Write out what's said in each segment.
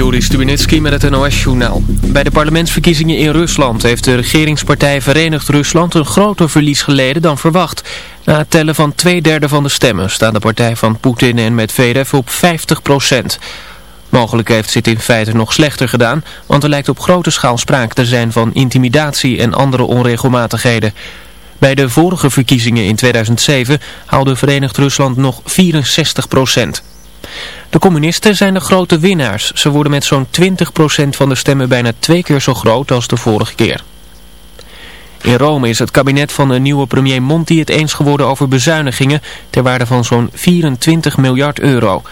Joris Stubenitski met het NOS-journaal. Bij de parlementsverkiezingen in Rusland heeft de regeringspartij Verenigd Rusland een groter verlies geleden dan verwacht. Na het tellen van twee derde van de stemmen staat de partij van Poetin en Medvedev op 50 procent. Mogelijk heeft ze het in feite nog slechter gedaan, want er lijkt op grote schaal sprake te zijn van intimidatie en andere onregelmatigheden. Bij de vorige verkiezingen in 2007 haalde Verenigd Rusland nog 64 procent. De communisten zijn de grote winnaars. Ze worden met zo'n 20% van de stemmen bijna twee keer zo groot als de vorige keer. In Rome is het kabinet van de nieuwe premier Monti het eens geworden over bezuinigingen ter waarde van zo'n 24 miljard euro.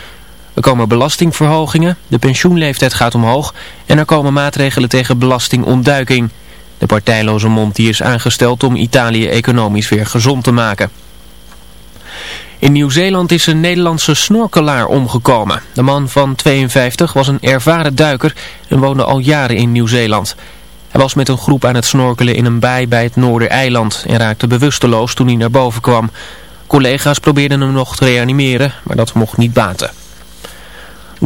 Er komen belastingverhogingen, de pensioenleeftijd gaat omhoog en er komen maatregelen tegen belastingontduiking. De partijloze Monti is aangesteld om Italië economisch weer gezond te maken. In Nieuw-Zeeland is een Nederlandse snorkelaar omgekomen. De man van 52 was een ervaren duiker en woonde al jaren in Nieuw-Zeeland. Hij was met een groep aan het snorkelen in een baai bij het Noordereiland en raakte bewusteloos toen hij naar boven kwam. Collega's probeerden hem nog te reanimeren, maar dat mocht niet baten.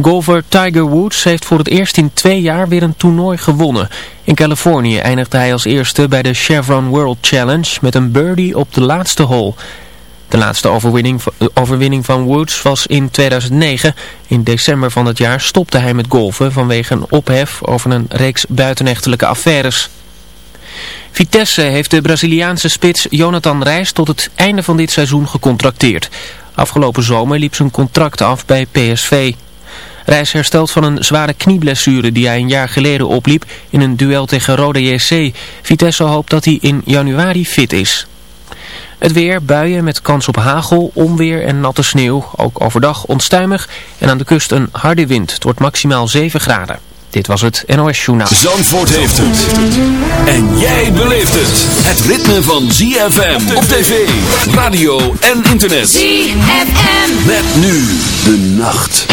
Golfer Tiger Woods heeft voor het eerst in twee jaar weer een toernooi gewonnen. In Californië eindigde hij als eerste bij de Chevron World Challenge met een birdie op de laatste hole. De laatste overwinning, overwinning van Woods was in 2009. In december van het jaar stopte hij met golfen vanwege een ophef over een reeks buitenechtelijke affaires. Vitesse heeft de Braziliaanse spits Jonathan Reis tot het einde van dit seizoen gecontracteerd. Afgelopen zomer liep zijn contract af bij PSV. Reis herstelt van een zware knieblessure die hij een jaar geleden opliep in een duel tegen Rode JC. Vitesse hoopt dat hij in januari fit is. Het weer, buien met kans op hagel, onweer en natte sneeuw. Ook overdag onstuimig en aan de kust een harde wind. Het wordt maximaal 7 graden. Dit was het NOS Journaal. Zandvoort heeft het. En jij beleeft het. Het ritme van ZFM op tv, radio en internet. ZFM. Met nu de nacht.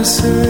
listen.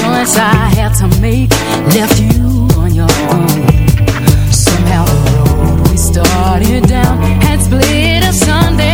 choice I had to make left you on your own. Somehow the road we started down had split us Sunday.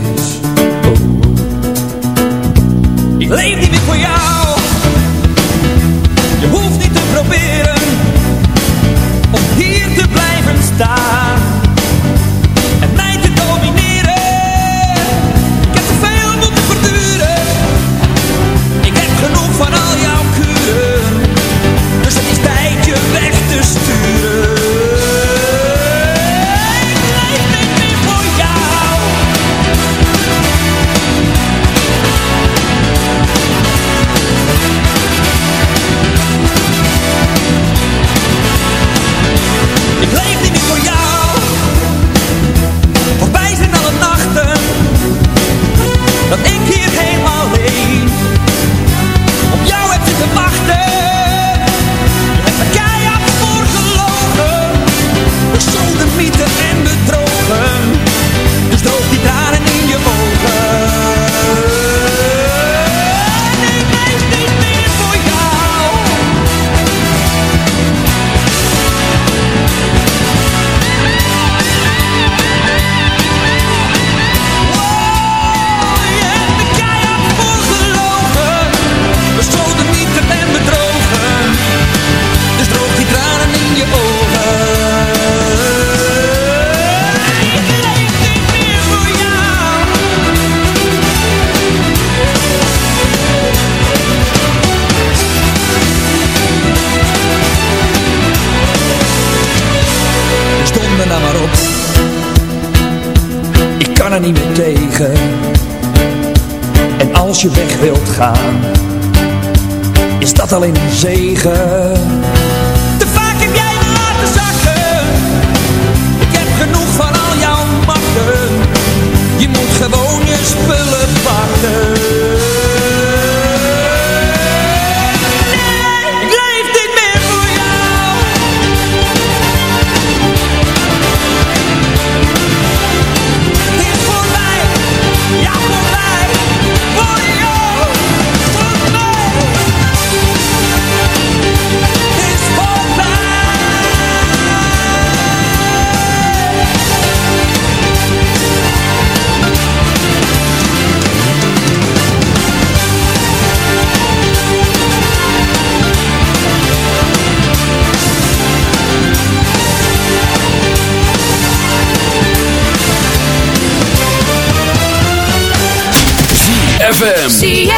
ZFM.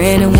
for anyone